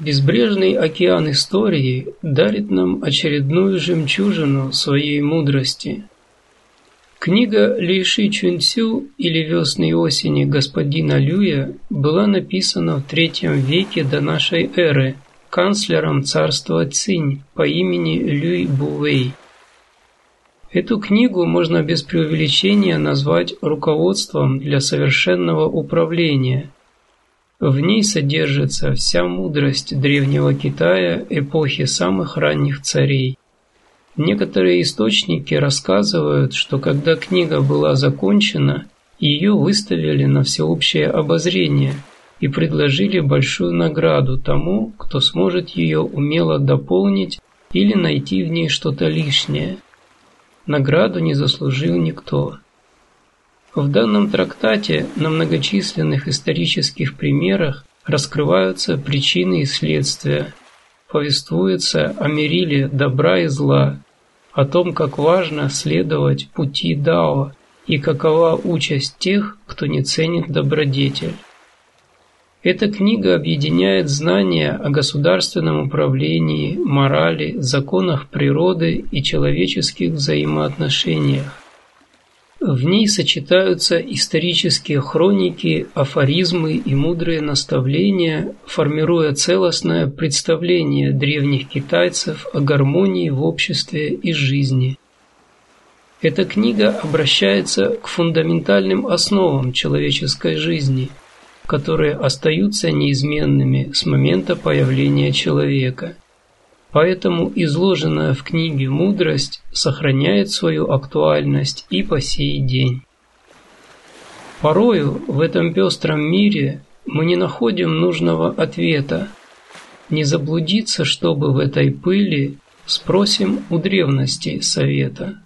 Безбрежный океан истории дарит нам очередную жемчужину своей мудрости. Книга Ли Ши Чунцю или «Весны и осени» господина Люя была написана в третьем веке до нашей эры канцлером царства Цинь по имени Люй Бувей. Эту книгу можно без преувеличения назвать руководством для совершенного управления. В ней содержится вся мудрость древнего Китая эпохи самых ранних царей. Некоторые источники рассказывают, что когда книга была закончена, ее выставили на всеобщее обозрение и предложили большую награду тому, кто сможет ее умело дополнить или найти в ней что-то лишнее – Награду не заслужил никто. В данном трактате на многочисленных исторических примерах раскрываются причины и следствия, повествуется о мериле добра и зла, о том, как важно следовать пути Дао и какова участь тех, кто не ценит добродетель. Эта книга объединяет знания о государственном управлении, морали, законах природы и человеческих взаимоотношениях. В ней сочетаются исторические хроники, афоризмы и мудрые наставления, формируя целостное представление древних китайцев о гармонии в обществе и жизни. Эта книга обращается к фундаментальным основам человеческой жизни – которые остаются неизменными с момента появления человека. Поэтому изложенная в книге мудрость сохраняет свою актуальность и по сей день. Порою в этом пестром мире мы не находим нужного ответа. Не заблудиться, чтобы в этой пыли, спросим у древности совета.